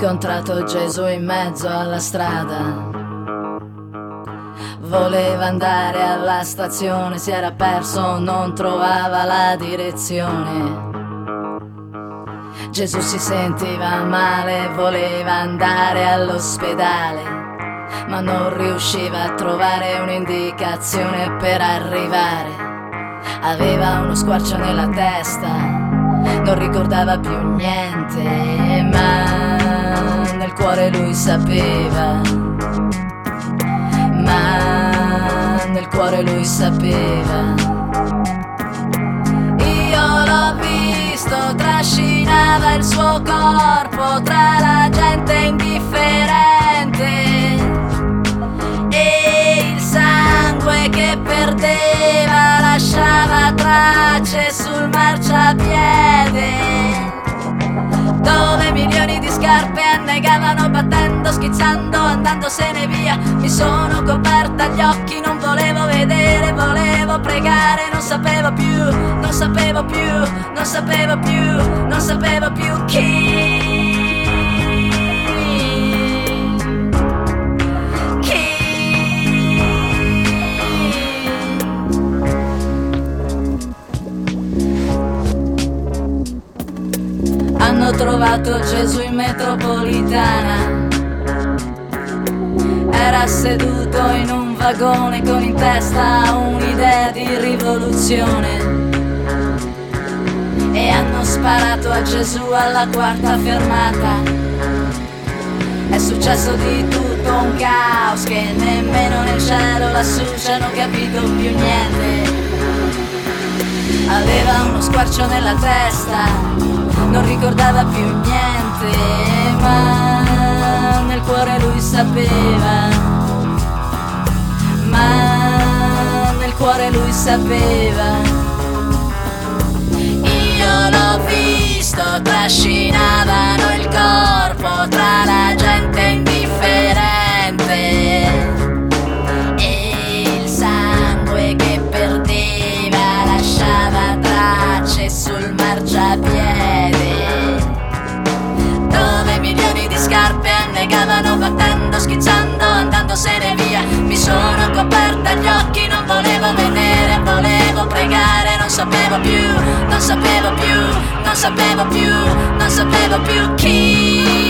incontrato Gesù in mezzo alla strada. Voleva andare alla stazione, si era perso, non trovava la direzione. Gesù si sentiva male, voleva andare all'ospedale, ma non riusciva a trovare un'indicazione per arrivare. Aveva uno squarcio nella testa, non ricordava più niente, ma nel cuore lui sapeva. Ma nel cuore lui sapeva. Io l'ho visto, trascinava il suo corpo tra la gente indifferente e il sangue che perdeva lasciava tracce sul marciapiede milioni di scarpe annegavano battendo, schizzando, andandosene via. Mi sono coperta gli occhi, non volevo vedere, volevo pregare, non sapevo più, non sapevo più, non sapevo più, non sapevo più chi. Trovato Gesù in metropolitana. Era seduto in un vagone con in testa un'idea di rivoluzione. E hanno sparato a Gesù alla quarta fermata. È successo di tutto un caos che nemmeno nel cielo lassù ci hanno capito più niente. Aveva uno squarcio nella testa, non ricordava più niente, ma nel cuore lui sapeva. Ma nel cuore lui sapeva. Io l'ho visto, trascinavano il corpo tra la gente indifferente sul marciapiede annegavano battendo, schizzando, andandosene via. Mi sono coperta gli occhi, non volevo vedere volevo pregare, non sapevo più non sapevo più, non sapevo più non sapevo più chi